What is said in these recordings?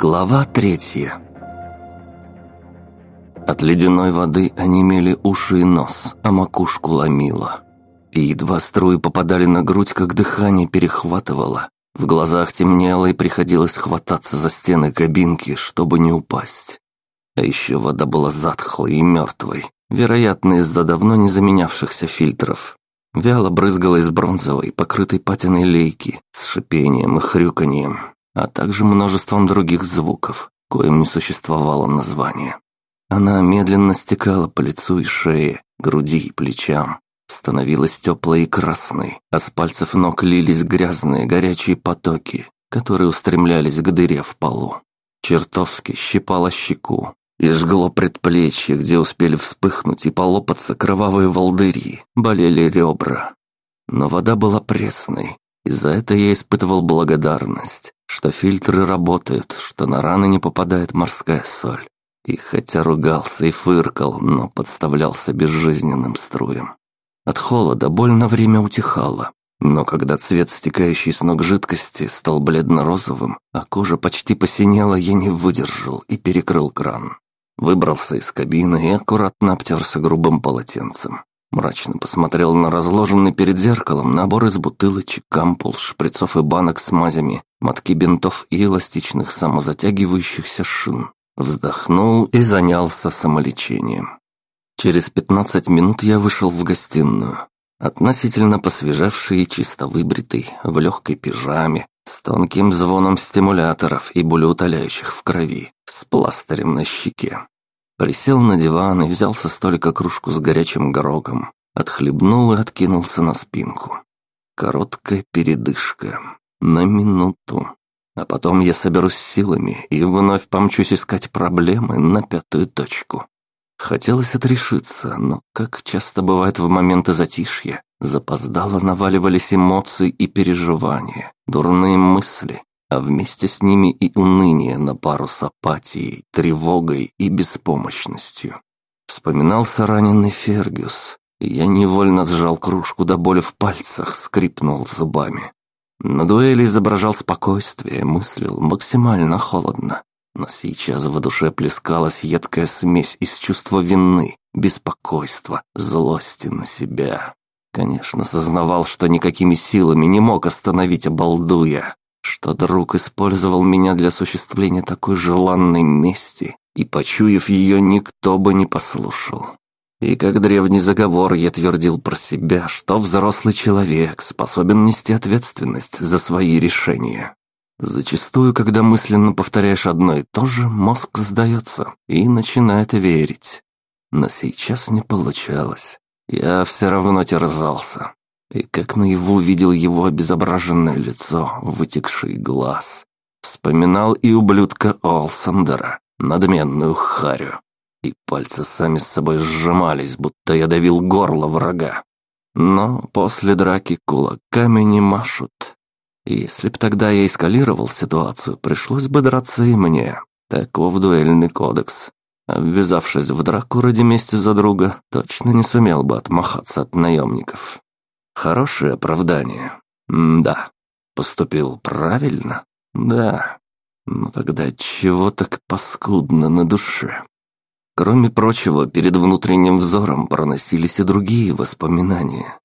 Глава третья От ледяной воды онемели уши и нос, а макушку ломило. И едва струи попадали на грудь, как дыхание перехватывало. В глазах темнело и приходилось хвататься за стены кабинки, чтобы не упасть. А еще вода была затхлой и мертвой, вероятно, из-за давно не заменявшихся фильтров. Вяло брызгала из бронзовой, покрытой патиной лейки, с шипением и хрюканьем, а также множеством других звуков, коим не существовало названия. Она медленно стекала по лицу и шее, груди и плечам, становилась теплой и красной, а с пальцев ног лились грязные горячие потоки, которые устремлялись к дыре в полу. Чертовски щипала щеку, и жгло предплечье, где успели вспыхнуть и полопаться кровавые волдыри, болели ребра. Но вода была пресной, и за это я испытывал благодарность, что фильтры работают, что на раны не попадает морская соль. И хотя ругался и фыркал, но подставлялся безжизненным струем. От холода боль на время утихала, но когда цвет стекающей с ног жидкости стал бледно-розовым, а кожа почти посинела, я не выдержал и перекрыл кран. Выбрался из кабины и аккуратно обтерся грубым полотенцем. Мрачно посмотрел на разложенный перед зеркалом набор из бутылочек, ампул, шприцов и банок с мазями, мотки бинтов и эластичных самозатягивающихся шин. Вздохнул и занялся самолечением. Через пятнадцать минут я вышел в гостиную. Относительно посвежевший и чисто выбритый, в легкой пижаме, с тонким звоном стимуляторов и болеутоляющих в крови, с пластырем на щеке. Присел на диван и взял со столика кружку с горячим горогом, отхлебнул и откинулся на спинку. Короткая передышка. На минуту. А потом я соберусь силами и вновь помчусь искать проблемы на пятую точку. Хотелось отрешиться, но, как часто бывает в моменты затишья, запоздало наваливались эмоции и переживания, дурные мысли, а вместе с ними и уныние на пару с апатией, тревогой и беспомощностью. Вспоминался раненый Фергюс, я невольно сжал кружку до боли в пальцах, скрипнул зубами. На дуэли изображал спокойствие, мыслил максимально холодно. Но сейчас в душе плескалась едкая смесь из чувства вины, беспокойства, злости на себя. Конечно, сознавал, что никакими силами не мог остановить обалдуя, что друг использовал меня для осуществления такой желанной мести, и, почуяв ее, никто бы не послушал. И как древний заговор я твердил про себя, что взрослый человек способен нести ответственность за свои решения. Зачастую, когда мысленно повторяешь одно и то же, мозг сдается и начинает верить. Но сейчас не получалось. Я все равно терзался. И как наяву видел его обезображенное лицо, вытекший глаз. Вспоминал и ублюдка Олсандера, надменную харю. И пальцы сами с собой сжимались, будто я давил горло врага. Но после драки кулаками не машут. Если б тогда я эскалировал ситуацию, пришлось бы драться и мне. Таков дуэльный кодекс. Ввязавшись в драку ради мести за друга, точно не сумел бы отмахаться от наемников. Хорошее оправдание. М да. Поступил правильно? Да. Но тогда чего так паскудно на душе? Кроме прочего, перед внутренним взором проносились и другие воспоминания.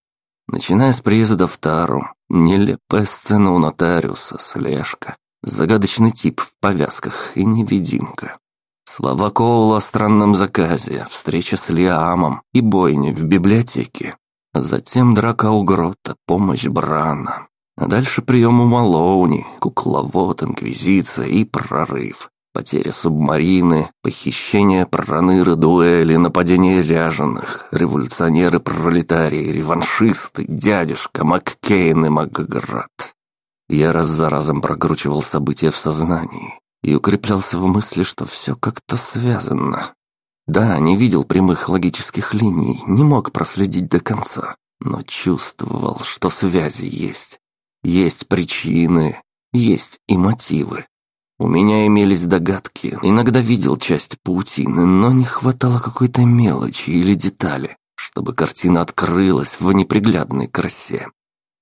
Начиная с приезда в Тару, нелепая сцена у нотариуса, слежка, загадочный тип в повязках и невидимка. Слова Коула о странном заказе, встреча с Лиамом и бойня в библиотеке. Затем драка у грота, помощь Брана. А дальше прием у Малоуни, кукловод, инквизиция и прорыв. Потеря субмарины, похищение проныры, дуэли, нападение ряженых, революционеры-пролетарии, реваншисты, дядюшка, Маккейн и Макград. Я раз за разом прокручивал события в сознании и укреплялся в мысли, что все как-то связано. Да, не видел прямых логических линий, не мог проследить до конца, но чувствовал, что связи есть. Есть причины, есть и мотивы. У меня имелись догадки, иногда видел часть паутины, но не хватало какой-то мелочи или детали, чтобы картина открылась в неприглядной красе.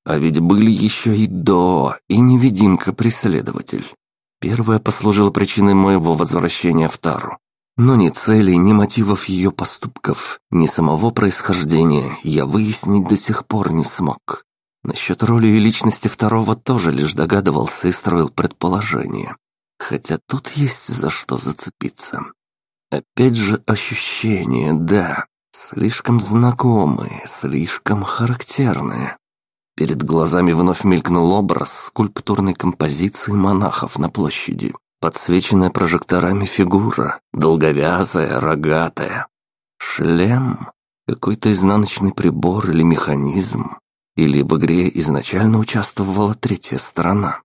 А ведь были еще и до, и невидимка-преследователь. Первое послужило причиной моего возвращения в Тару. Но ни целей, ни мотивов ее поступков, ни самого происхождения я выяснить до сих пор не смог. Насчет роли и личности второго тоже лишь догадывался и строил предположения. Хотя тут есть за что зацепиться. Опять же ощущения, да, слишком знакомые, слишком характерные. Перед глазами вновь мелькнул образ скульптурной композиции монахов на площади. Подсвеченная прожекторами фигура, долговязая, рогатая. Шлем? Какой-то изнаночный прибор или механизм? Или в игре изначально участвовала третья сторона?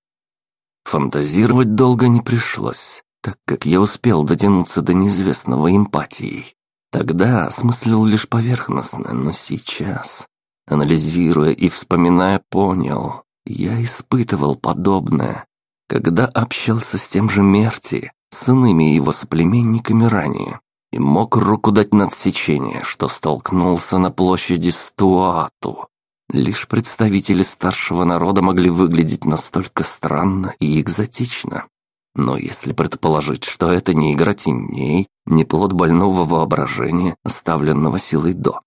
Фантазировать долго не пришлось, так как я успел дотянуться до неизвестного эмпатией. Тогда осмыслил лишь поверхностно, но сейчас, анализируя и вспоминая, понял, я испытывал подобное, когда общался с тем же Мерти, с иными его соплеменниками ранее, и мог руку дать на отсечение, что столкнулся на площади Стуату. Лишь представители старшего народа могли выглядеть настолько странно и экзотично. Но если предположить, что это не игра теней, не плод больного воображения, оставленного силой до,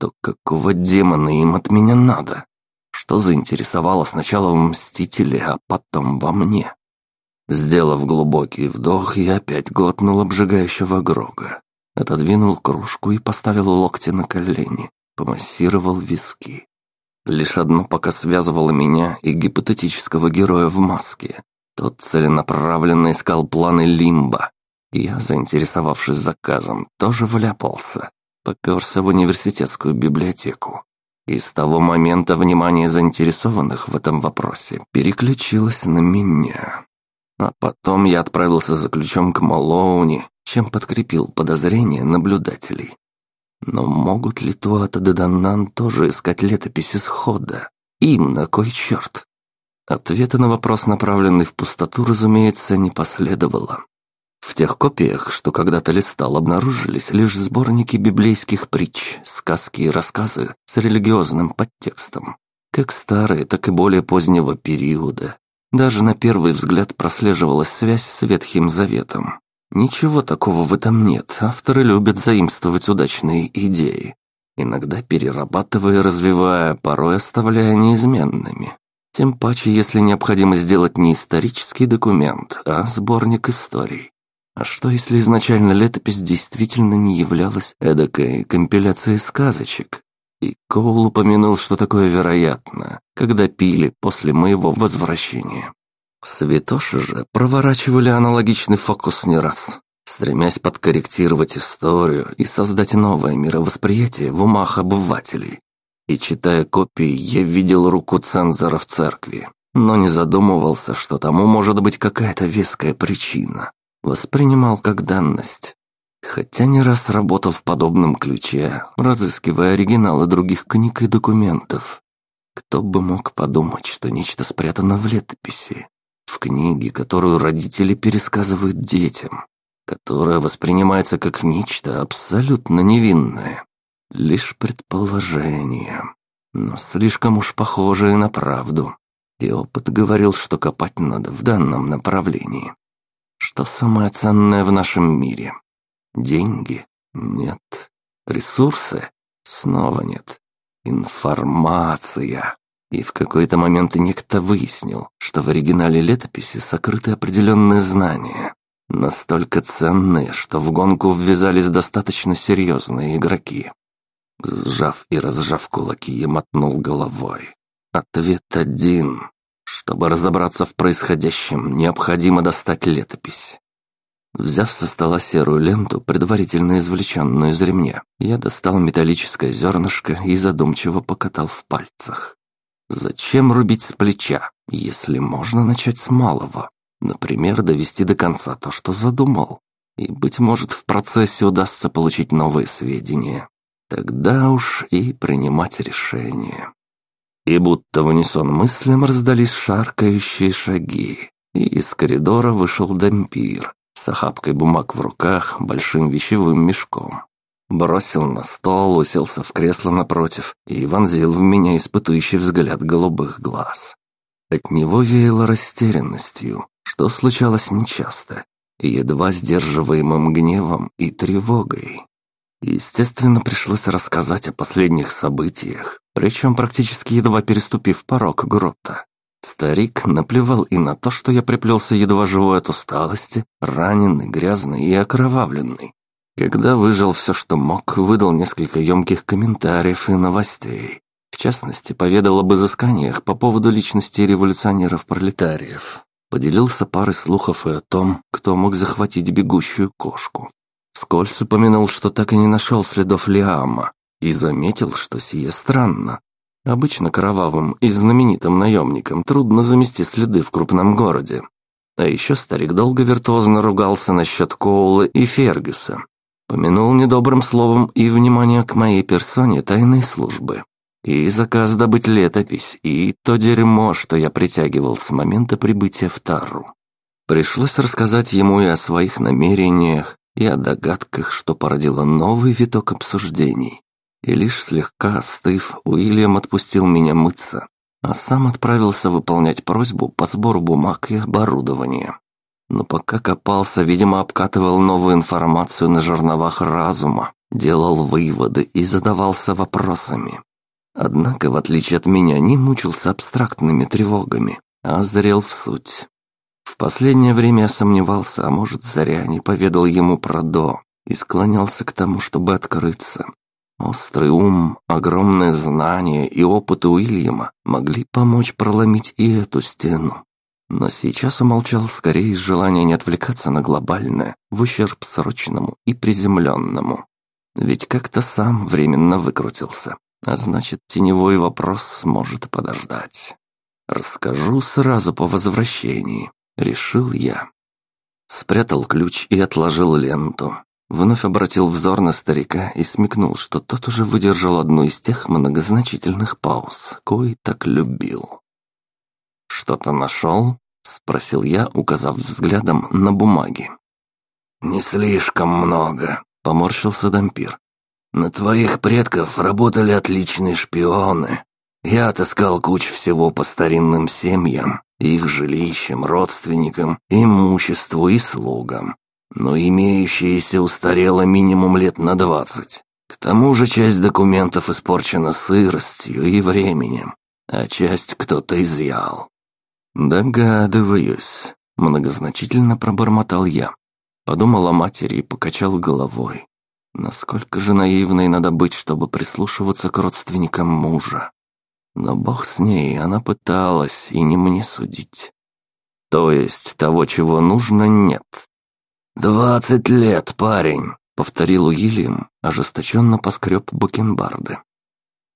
то какого демона им от меня надо? Что заинтересовало сначала в Мстителе, а потом во мне. Сделав глубокий вдох, я опять глотнул обжигающего Грога. Отодвинул кружку и поставил локти на колени, помассировал виски. Лишь одно пока связывало меня и гипотетического героя в маске. Тот целенаправленно искал планы Лимба. Я, заинтересовавшись заказом, тоже вляпался. Поперся в университетскую библиотеку. И с того момента внимание заинтересованных в этом вопросе переключилось на меня. А потом я отправился за ключом к Малоуни, чем подкрепил подозрения наблюдателей. Но могут ли Туата де тоже искать летопись исхода? Им на кой черт? Ответа на вопрос, направленный в пустоту, разумеется, не последовало. В тех копиях, что когда-то листал, обнаружились лишь сборники библейских притч, сказки и рассказы с религиозным подтекстом, как старые, так и более позднего периода. Даже на первый взгляд прослеживалась связь с Ветхим Заветом. Ничего такого в этом нет, авторы любят заимствовать удачные идеи, иногда перерабатывая развивая, порой оставляя неизменными. Тем паче, если необходимо сделать не исторический документ, а сборник историй. А что, если изначально летопись действительно не являлась эдакой компиляцией сказочек? И Коул упомянул, что такое вероятно, когда пили после моего возвращения. Святоши же проворачивали аналогичный фокус не раз, стремясь подкорректировать историю и создать новое мировосприятие в умах обывателей. И читая копии, я видел руку цензора в церкви, но не задумывался, что тому может быть какая-то веская причина воспринимал как данность. Хотя не раз работал в подобном ключе, разыскивая оригиналы других книг и документов. Кто бы мог подумать, что нечто спрятано в летописи, в книге, которую родители пересказывают детям, которая воспринимается как нечто абсолютно невинное. Лишь предположение, но слишком уж похожее на правду. И опыт говорил, что копать надо в данном направлении. Что самое ценное в нашем мире? Деньги? Нет. Ресурсы? Снова нет. Информация. И в какой-то момент некто выяснил, что в оригинале летописи сокрыты определенные знания, настолько ценные, что в гонку ввязались достаточно серьезные игроки. Сжав и разжав кулаки, я мотнул головой. Ответ один. Чтобы разобраться в происходящем, необходимо достать летопись. Взяв со стола серую ленту, предварительно извлеченную из ремня, я достал металлическое зернышко и задумчиво покатал в пальцах. Зачем рубить с плеча, если можно начать с малого? Например, довести до конца то, что задумал. И, быть может, в процессе удастся получить новые сведения. Тогда уж и принимать решение. И будто в унисон мыслям раздались шаркающие шаги, и из коридора вышел дампир с охапкой бумаг в руках, большим вещевым мешком. Бросил на стол, уселся в кресло напротив и вонзил в меня испытующий взгляд голубых глаз. От него веяло растерянностью, что случалось нечасто, едва сдерживаемым гневом и тревогой. Естественно, пришлось рассказать о последних событиях, причем практически едва переступив порог грота. Старик наплевал и на то, что я приплелся едва живой от усталости, раненый, грязный и окровавленный. Когда выжил все, что мог, выдал несколько емких комментариев и новостей. В частности, поведал об изысканиях по поводу личности революционеров-пролетариев. Поделился парой слухов и о том, кто мог захватить бегущую кошку. Вскользь упомянул, что так и не нашел следов Лиама, и заметил, что сие странно. Обычно кровавым и знаменитым наемникам трудно замести следы в крупном городе. А еще старик долго виртуозно ругался насчет Коула и Фергюса. Помянул недобрым словом и внимание к моей персоне тайной службы. И заказ добыть летопись, и то дерьмо, что я притягивал с момента прибытия в Тару. Пришлось рассказать ему и о своих намерениях, и о догадках, что породило новый виток обсуждений и лишь слегка остыв, Уильям отпустил меня мыться, а сам отправился выполнять просьбу по сбору бумаг и оборудования. Но пока копался, видимо, обкатывал новую информацию на жерновах разума, делал выводы и задавался вопросами. Однако, в отличие от меня, не мучился абстрактными тревогами, а зрел в суть. В последнее время я сомневался, а может, зря не поведал ему про До и склонялся к тому, чтобы открыться. Острый ум, огромное знание и опыт Уильяма могли помочь проломить и эту стену. Но сейчас умолчал скорее из желания не отвлекаться на глобальное, в ущерб срочному и приземленному. Ведь как-то сам временно выкрутился, а значит, теневой вопрос может подождать. Расскажу сразу по возвращении, решил я. Спрятал ключ и отложил ленту. Вновь обратил взор на старика и смекнул, что тот уже выдержал одну из тех многозначительных пауз, кои так любил. «Что-то нашел?» — спросил я, указав взглядом на бумаги. «Не слишком много», — поморщился Дампир. «На твоих предков работали отличные шпионы. Я отыскал кучу всего по старинным семьям, их жилищам, родственникам, имуществу и слугам но имеющееся устарело минимум лет на двадцать. К тому же часть документов испорчена сыростью и временем, а часть кто-то изъял. «Догадываюсь», — многозначительно пробормотал я. Подумал о матери и покачал головой. Насколько же наивной надо быть, чтобы прислушиваться к родственникам мужа. Но бог с ней, она пыталась, и не мне судить. То есть того, чего нужно, нет. «Двадцать лет, парень», — повторил Уильям, ожесточенно поскреб бакенбарды.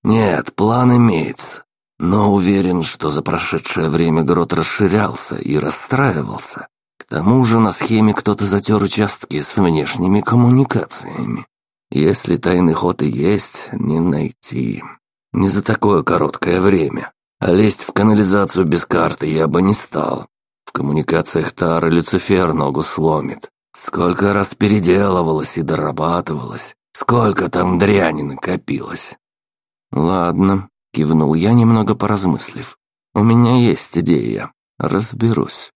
«Нет, план имеется, но уверен, что за прошедшее время грот расширялся и расстраивался. К тому же на схеме кто-то затер участки с внешними коммуникациями. Если тайный ход и есть, не найти. Не за такое короткое время. А лезть в канализацию без карты я бы не стал. В коммуникациях Тары Люцифер ногу сломит. Сколько раз переделывалось и дорабатывалось, сколько там дряни накопилось. Ладно, кивнул я, немного поразмыслив. У меня есть идея. Разберусь.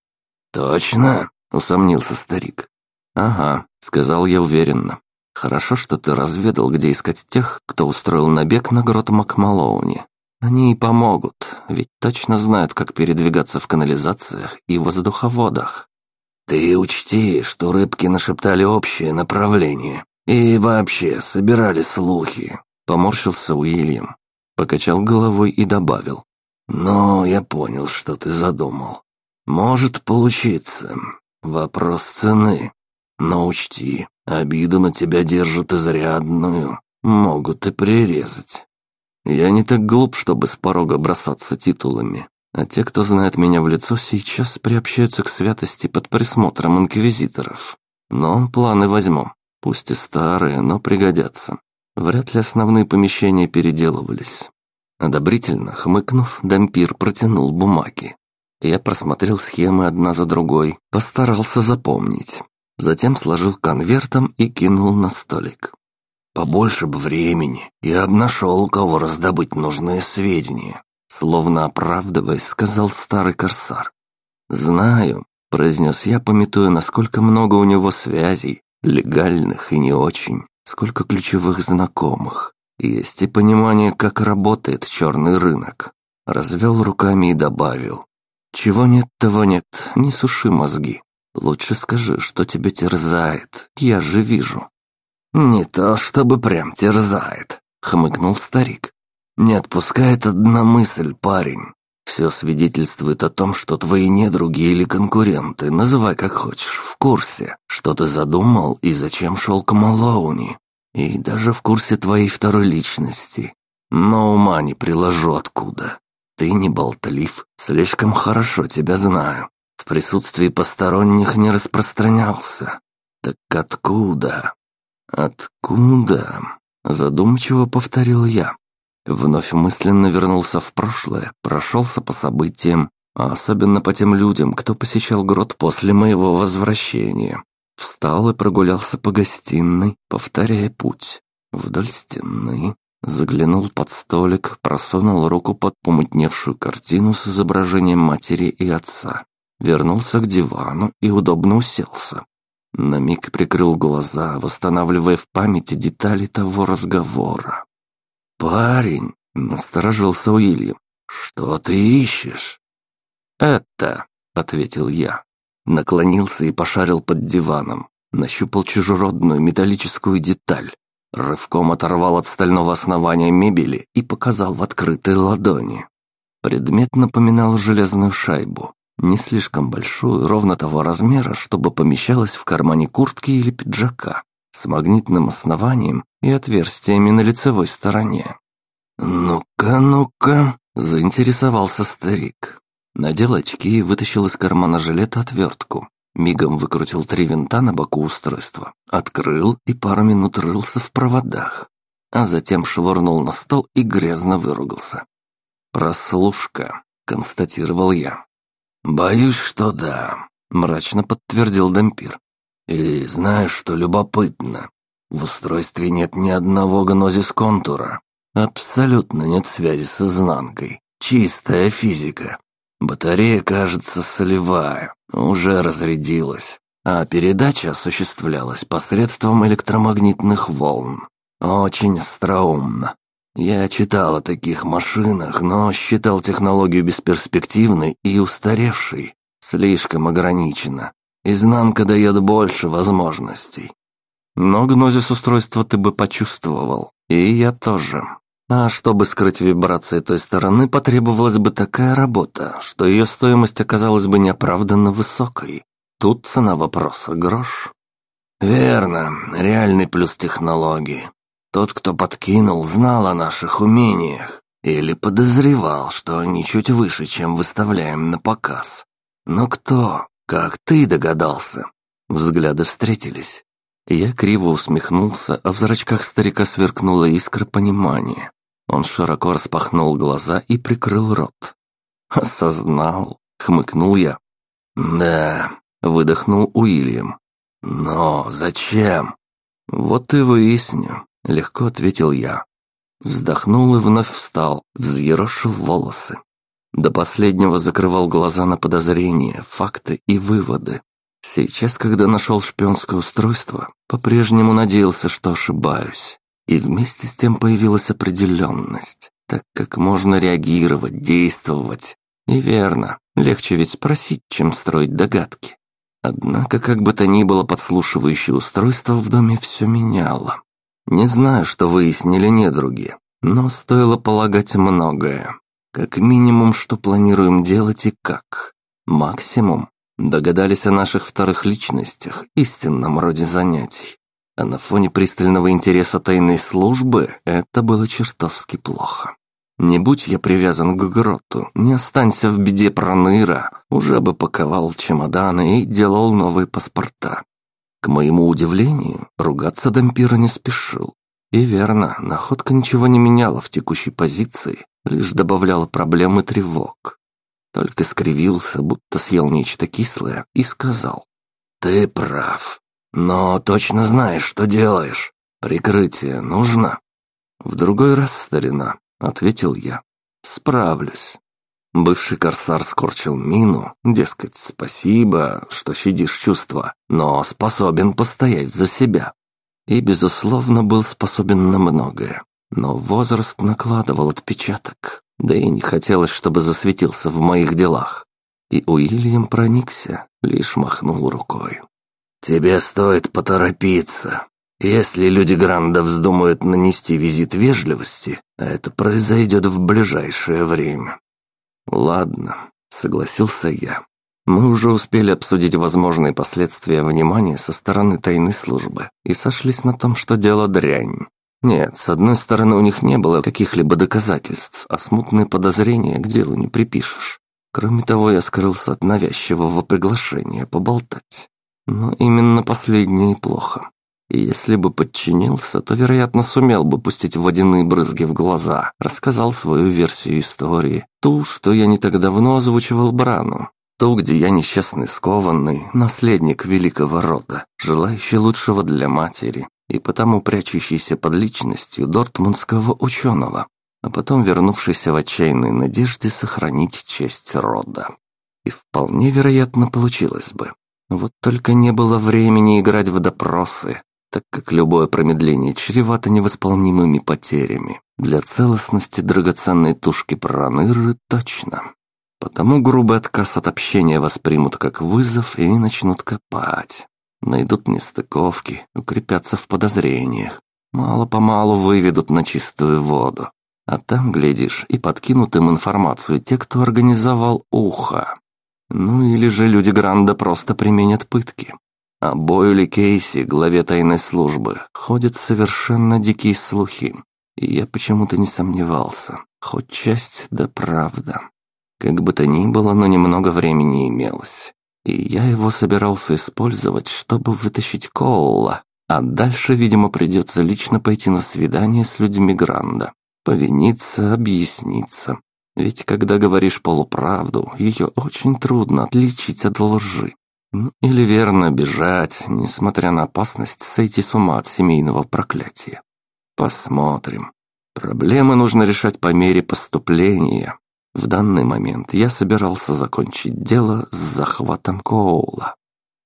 Точно? усомнился старик. Ага, сказал я уверенно. Хорошо, что ты разведал, где искать тех, кто устроил набег на грот Макмалоуни. Они и помогут, ведь точно знают, как передвигаться в канализациях и воздуховодах. «Ты учти, что рыбки нашептали общее направление. И вообще, собирали слухи», — поморщился Уильям. Покачал головой и добавил. «Но я понял, что ты задумал. Может получиться. Вопрос цены. Но учти, обиду на тебя держат изрядную. Могут и прирезать. Я не так глуп, чтобы с порога бросаться титулами. А те, кто знает меня в лицо, сейчас приобщаются к святости под присмотром инквизиторов. Но планы возьму. Пусть и старые, но пригодятся. Вряд ли основные помещения переделывались. Одобрительно, хмыкнув, дампир протянул бумаги. Я просмотрел схемы одна за другой, постарался запомнить. Затем сложил конвертом и кинул на столик. Побольше бы времени, я обнашел, у кого раздобыть нужные сведения. Словно оправдываясь, сказал старый корсар. «Знаю», — произнес я, пометуя, насколько много у него связей, легальных и не очень, сколько ключевых знакомых. Есть и понимание, как работает черный рынок. Развел руками и добавил. «Чего нет, того нет, не суши мозги. Лучше скажи, что тебя терзает, я же вижу». «Не то чтобы прям терзает», — хмыкнул старик. «Не отпускает одна мысль, парень. Все свидетельствует о том, что твои недруги или конкуренты, называй как хочешь, в курсе, что ты задумал и зачем шел к Малоуни. И даже в курсе твоей второй личности. Но ума не приложу откуда. Ты не болтлив, слишком хорошо тебя знаю. В присутствии посторонних не распространялся. Так откуда? Откуда? Задумчиво повторил я. Вновь мысленно вернулся в прошлое, прошелся по событиям, а особенно по тем людям, кто посещал грот после моего возвращения. Встал и прогулялся по гостиной, повторяя путь. Вдоль стены, заглянул под столик, просунул руку под помутневшую картину с изображением матери и отца. Вернулся к дивану и удобно уселся. На миг прикрыл глаза, восстанавливая в памяти детали того разговора. «Парень!» — насторожился Уильям. «Что ты ищешь?» «Это», — ответил я. Наклонился и пошарил под диваном. Нащупал чужеродную металлическую деталь. Рывком оторвал от стального основания мебели и показал в открытой ладони. Предмет напоминал железную шайбу. Не слишком большую, ровно того размера, чтобы помещалась в кармане куртки или пиджака с магнитным основанием и отверстиями на лицевой стороне. «Ну-ка, ну-ка», — заинтересовался старик. Надел очки и вытащил из кармана жилета отвертку. Мигом выкрутил три винта на боку устройства, открыл и пару минут рылся в проводах, а затем швырнул на стол и грязно выругался. «Прослушка», — констатировал я. «Боюсь, что да», — мрачно подтвердил Дампир. И знаешь, что любопытно? В устройстве нет ни одного гнозис-контура. Абсолютно нет связи с изнанкой. Чистая физика. Батарея, кажется, солевая, уже разрядилась. А передача осуществлялась посредством электромагнитных волн. Очень остроумно. Я читал о таких машинах, но считал технологию бесперспективной и устаревшей. Слишком ограниченно. Изнанка дает больше возможностей. Но гнозис устройства ты бы почувствовал, и я тоже. А чтобы скрыть вибрации той стороны, потребовалась бы такая работа, что ее стоимость оказалась бы неоправданно высокой. Тут цена вопроса грош. Верно, реальный плюс технологии. Тот, кто подкинул, знал о наших умениях или подозревал, что они чуть выше, чем выставляем на показ. Но кто? «Как ты догадался?» Взгляды встретились. Я криво усмехнулся, а в зрачках старика сверкнула искра понимания. Он широко распахнул глаза и прикрыл рот. «Осознал», — хмыкнул я. «Да», — выдохнул Уильям. «Но зачем?» «Вот и выясню», — легко ответил я. Вздохнул и вновь встал, взъерошил волосы. До последнего закрывал глаза на подозрения, факты и выводы. Сейчас, когда нашел шпионское устройство, по-прежнему надеялся, что ошибаюсь. И вместе с тем появилась определенность, так как можно реагировать, действовать. И верно, легче ведь спросить, чем строить догадки. Однако, как бы то ни было, подслушивающее устройство в доме все меняло. Не знаю, что выяснили недруги, но стоило полагать многое. Как минимум, что планируем делать и как. Максимум, догадались о наших вторых личностях, истинном роде занятий. А на фоне пристального интереса тайной службы это было чертовски плохо. Не будь я привязан к гроту, не останься в беде проныра, уже бы паковал чемоданы и делал новые паспорта. К моему удивлению, ругаться Дампира не спешил. И верно, находка ничего не меняла в текущей позиции, лишь добавляла проблем и тревог. Только скривился, будто съел нечто кислое, и сказал. «Ты прав, но точно знаешь, что делаешь. Прикрытие нужно?» «В другой раз, старина», — ответил я. Справлюсь. Бывший корсар скорчил мину, дескать, спасибо, что щадишь чувства, но способен постоять за себя. И, безусловно, был способен на многое. Но возраст накладывал отпечаток, да и не хотелось, чтобы засветился в моих делах. И Уильям проникся, лишь махнул рукой. «Тебе стоит поторопиться. Если люди Гранда вздумают нанести визит вежливости, это произойдет в ближайшее время». «Ладно», — согласился я. Мы уже успели обсудить возможные последствия внимания со стороны тайной службы и сошлись на том, что дело дрянь. Нет, с одной стороны, у них не было каких-либо доказательств, а смутные подозрения к делу не припишешь. Кроме того, я скрылся от навязчивого приглашения поболтать. Но именно последнее и плохо. И если бы подчинился, то, вероятно, сумел бы пустить водяные брызги в глаза, рассказал свою версию истории, ту, что я не так давно озвучивал Брану, ту, где я несчастный скованный, наследник великого рода, желающий лучшего для матери, и потому прячущийся под личностью дортмундского ученого, а потом вернувшийся в отчаянной надежде сохранить честь рода. И вполне вероятно получилось бы. Вот только не было времени играть в допросы, так как любое промедление чревато невосполнимыми потерями. Для целостности драгоценной тушки проныры точно. Потому грубый отказ от общения воспримут как вызов и начнут копать. Найдут нестыковки, укрепятся в подозрениях. Мало-помалу выведут на чистую воду. А там, глядишь, и подкинут им информацию те, кто организовал ухо. Ну или же люди Гранда просто применят пытки. О Бойли Кейси, главе тайной службы, ходят совершенно дикие слухи. И я почему-то не сомневался. Хоть часть, да правда. Как бы то ни было, но немного времени имелось. И я его собирался использовать, чтобы вытащить Коула. А дальше, видимо, придется лично пойти на свидание с людьми Гранда. Повиниться, объясниться. Ведь когда говоришь полуправду, ее очень трудно отличить от лжи. Ну, или верно бежать, несмотря на опасность сойти с ума от семейного проклятия. Посмотрим. Проблемы нужно решать по мере поступления. В данный момент я собирался закончить дело с захватом Коула.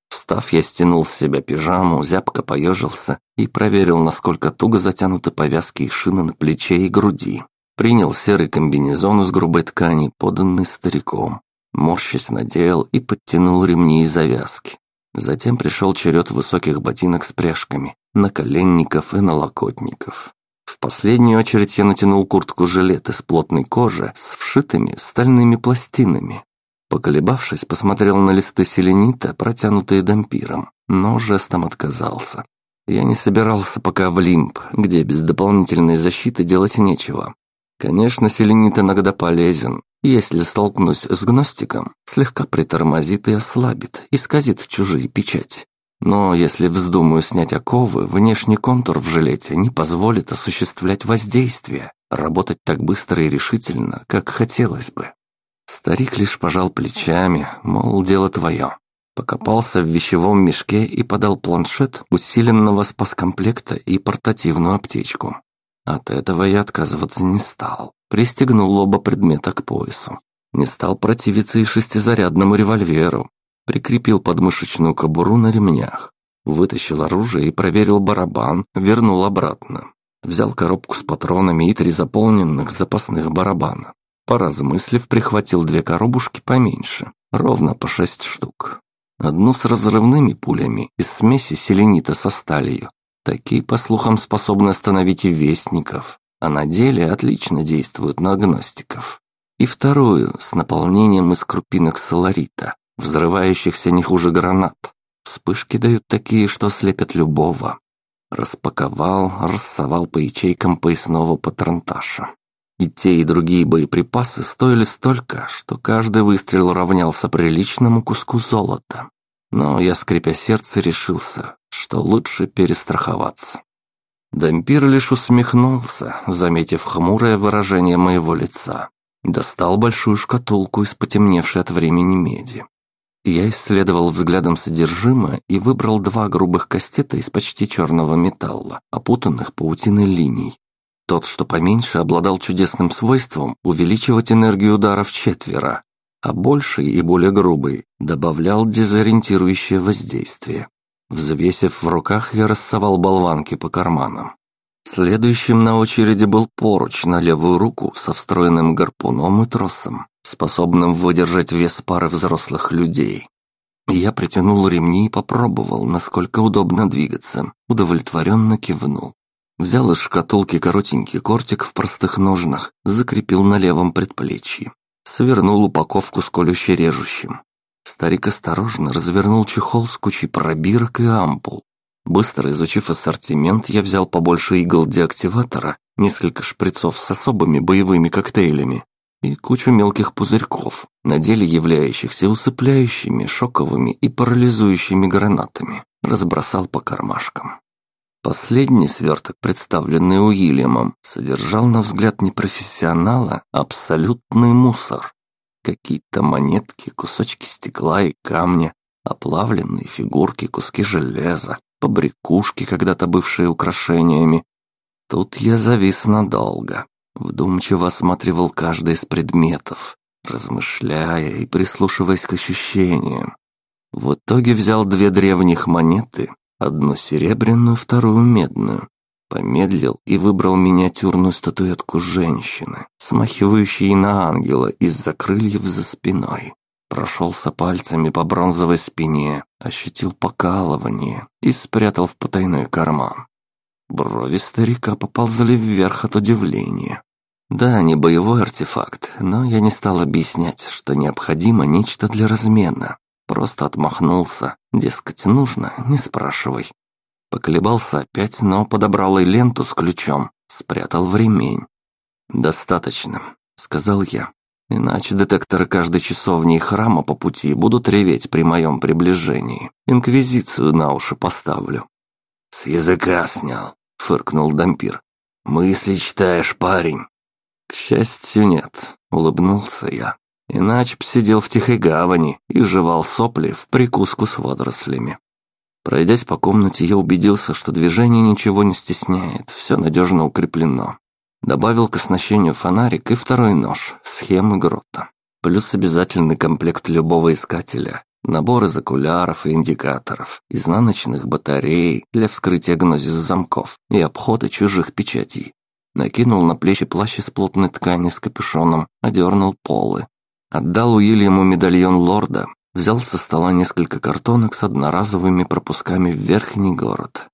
Встав, я стянул с себя пижаму, зябко поежился и проверил, насколько туго затянуты повязки и шины на плече и груди. Принял серый комбинезон из грубой ткани, поданный стариком. Морщись надел и подтянул ремни и завязки. Затем пришел черед высоких ботинок с пряжками, наколенников и налокотников. В последнюю очередь я натянул куртку-жилет из плотной кожи с вшитыми стальными пластинами. Поколебавшись, посмотрел на листы селенита, протянутые дампиром, но жестом отказался. Я не собирался пока в лимб, где без дополнительной защиты делать нечего. Конечно, селенит иногда полезен. Если столкнусь с гностиком, слегка притормозит и ослабит, исказит чужие печати. Но если вздумаю снять оковы, внешний контур в жилете не позволит осуществлять воздействие, работать так быстро и решительно, как хотелось бы. Старик лишь пожал плечами, мол, дело твое. Покопался в вещевом мешке и подал планшет усиленного спаскомплекта и портативную аптечку. От этого я отказываться не стал. Пристегнул оба предмета к поясу. Не стал противиться и шестизарядному револьверу. Прикрепил подмышечную кобуру на ремнях. Вытащил оружие и проверил барабан, вернул обратно. Взял коробку с патронами и три заполненных запасных барабана. Поразмыслив, прихватил две коробушки поменьше, ровно по шесть штук. Одну с разрывными пулями из смеси селенита со сталью, Такие, по слухам, способны остановить и вестников, а на деле отлично действуют на агностиков. И вторую, с наполнением из крупинок соларита, взрывающихся не хуже гранат. Вспышки дают такие, что слепят любого. Распаковал, рассовал по ячейкам поясного патронташа. И те, и другие боеприпасы стоили столько, что каждый выстрел равнялся приличному куску золота. Но я, скрипя сердце, решился, что лучше перестраховаться. Дампир лишь усмехнулся, заметив хмурое выражение моего лица. Достал большую шкатулку из потемневшей от времени меди. Я исследовал взглядом содержимое и выбрал два грубых кастета из почти черного металла, опутанных паутиной линий. Тот, что поменьше, обладал чудесным свойством увеличивать энергию удара в четверо, а больший и более грубый добавлял дезориентирующее воздействие. Взвесив в руках, я рассовал болванки по карманам. Следующим на очереди был поруч на левую руку со встроенным гарпуном и тросом, способным выдержать вес пары взрослых людей. Я притянул ремни и попробовал, насколько удобно двигаться, удовлетворенно кивнул. Взял из шкатулки коротенький кортик в простых ножнах, закрепил на левом предплечье. Свернул упаковку с колюще-режущим. Старик осторожно развернул чехол с кучей пробирок и ампул. Быстро изучив ассортимент, я взял побольше игл деактиватора, несколько шприцов с особыми боевыми коктейлями и кучу мелких пузырьков, на деле являющихся усыпляющими, шоковыми и парализующими гранатами, разбросал по кармашкам. Последний сверток, представленный Уильямом, содержал, на взгляд непрофессионала, абсолютный мусор. Какие-то монетки, кусочки стекла и камня, оплавленные фигурки, куски железа, побрякушки, когда-то бывшие украшениями. Тут я завис надолго, вдумчиво осматривал каждый из предметов, размышляя и прислушиваясь к ощущениям. В итоге взял две древних монеты Одну серебряную, вторую медную. Помедлил и выбрал миниатюрную статуэтку женщины, смахивающей на ангела из-за крыльев за спиной. Прошелся пальцами по бронзовой спине, ощутил покалывание и спрятал в потайной карман. Брови старика поползли вверх от удивления. Да, не боевой артефакт, но я не стал объяснять, что необходимо нечто для размена. Просто отмахнулся. Дескать, нужно, не спрашивай. Поколебался опять, но подобрал и ленту с ключом, спрятал в ремень. «Достаточно», — сказал я. «Иначе детекторы каждой часовни и храма по пути будут реветь при моем приближении. Инквизицию на уши поставлю». «С языка снял», — фыркнул Дампир. «Мысли читаешь, парень». «К счастью, нет», — улыбнулся я. Иначе б сидел в тихой гавани и жевал сопли в прикуску с водорослями. Пройдясь по комнате, я убедился, что движение ничего не стесняет, все надежно укреплено. Добавил к оснащению фонарик и второй нож, схемы грота. Плюс обязательный комплект любого искателя, набор из окуляров и индикаторов, изнаночных батарей для вскрытия гнозис замков и обхода чужих печатей. Накинул на плечи плащ из плотной ткани с капюшоном, одернул полы, Отдал Уильяму медальон лорда, взял со стола несколько картонок с одноразовыми пропусками в верхний город.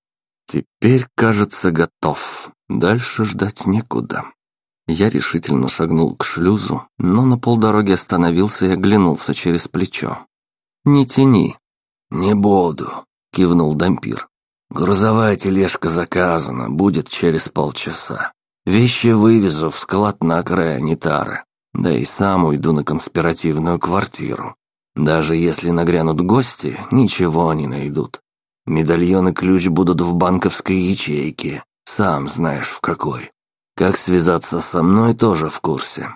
Теперь, кажется, готов. Дальше ждать некуда. Я решительно шагнул к шлюзу, но на полдороги остановился и оглянулся через плечо. «Не тяни». «Не буду», — кивнул Дампир. «Грузовая тележка заказана, будет через полчаса. Вещи вывезу в склад на окраине Тары. Да и сам уйду на конспиративную квартиру. Даже если нагрянут гости, ничего не найдут. Медальон и ключ будут в банковской ячейке, сам знаешь в какой. Как связаться со мной, тоже в курсе.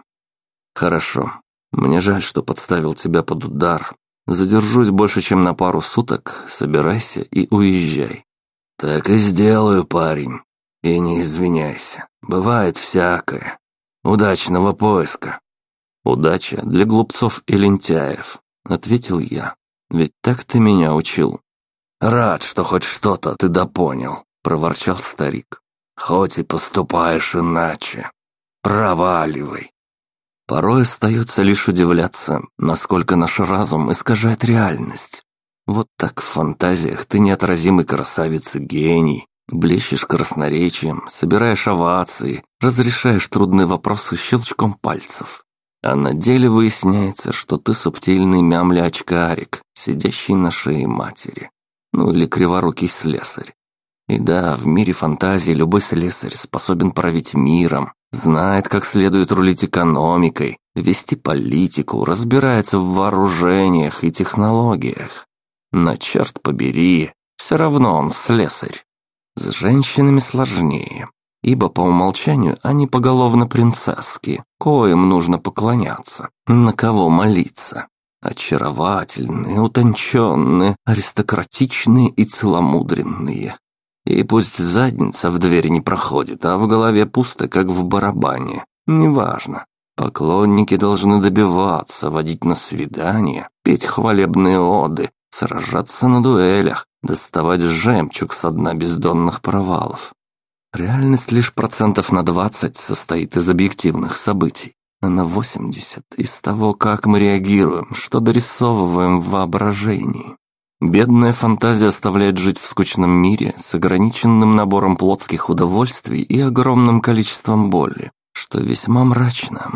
Хорошо. Мне жаль, что подставил тебя под удар. Задержусь больше, чем на пару суток, собирайся и уезжай. Так и сделаю, парень. И не извиняйся. Бывает всякое. Удачного поиска. «Удача для глупцов и лентяев», — ответил я. «Ведь так ты меня учил». «Рад, что хоть что-то ты допонял», — проворчал старик. «Хоть и поступаешь иначе. Проваливай». Порой остается лишь удивляться, насколько наш разум искажает реальность. Вот так в фантазиях ты неотразимый красавица-гений, блещешь красноречием, собираешь овации, разрешаешь трудные вопросы щелчком пальцев. А на деле выясняется, что ты субтильный мямля-очкарик, сидящий на шее матери. Ну или криворукий слесарь. И да, в мире фантазии любой слесарь способен править миром, знает, как следует рулить экономикой, вести политику, разбирается в вооружениях и технологиях. Но черт побери, все равно он слесарь. С женщинами сложнее ибо по умолчанию они поголовно принцесски, коим нужно поклоняться, на кого молиться. Очаровательные, утонченные, аристократичные и целомудренные. И пусть задница в двери не проходит, а в голове пусто, как в барабане. Неважно. Поклонники должны добиваться, водить на свидания, петь хвалебные оды, сражаться на дуэлях, доставать жемчуг со дна бездонных провалов. Реальность лишь процентов на 20 состоит из объективных событий, а на 80 из того, как мы реагируем, что дорисовываем в воображении. Бедная фантазия оставляет жить в скучном мире с ограниченным набором плотских удовольствий и огромным количеством боли, что весьма мрачно.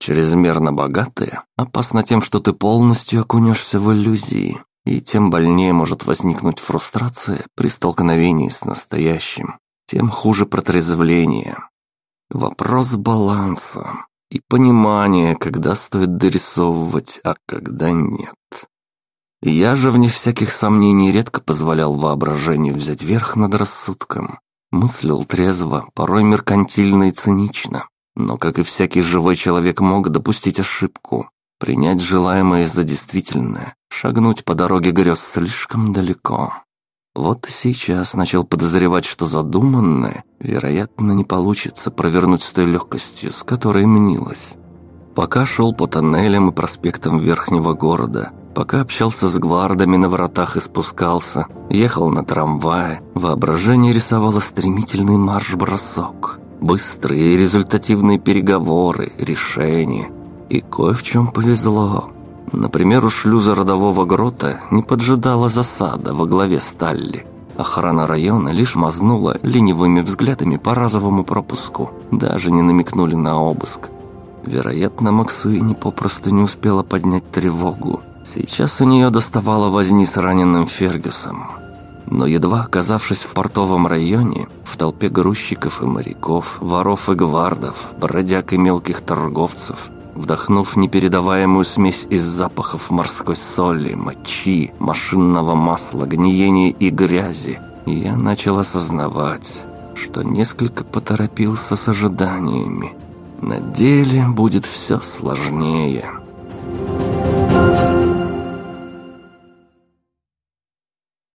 Чрезмерно богатые опасно тем, что ты полностью окунешься в иллюзии, и тем больнее может возникнуть фрустрация при столкновении с настоящим, тем хуже протрезвление. Вопрос баланса и понимания, когда стоит дорисовывать, а когда нет. Я же, вне всяких сомнений, редко позволял воображению взять верх над рассудком. Мыслил трезво, порой меркантильно и цинично. Но, как и всякий живой человек, мог допустить ошибку, принять желаемое за действительное, шагнуть по дороге грез слишком далеко. Вот и сейчас начал подозревать, что задуманное, вероятно, не получится провернуть с той легкостью, с которой мнилось. Пока шел по тоннелям и проспектам Верхнего города, пока общался с гвардами на воротах и спускался, ехал на трамвае, воображение рисовало стремительный марш-бросок, быстрые и результативные переговоры, решения. И кое в чем повезло. Например, у шлюза родового грота не поджидала засада во главе Сталли. Охрана района лишь мазнула ленивыми взглядами по разовому пропуску, даже не намекнули на обыск. Вероятно, Максуини попросту не успела поднять тревогу. Сейчас у нее доставало возни с раненым Фергюсом. Но едва оказавшись в портовом районе, в толпе грузчиков и моряков, воров и гвардов, бродяг и мелких торговцев, вдохнув непередаваемую смесь из запахов морской соли, мочи, машинного масла, гниения и грязи, я начал осознавать, что несколько поторопился с ожиданиями. На деле будет все сложнее.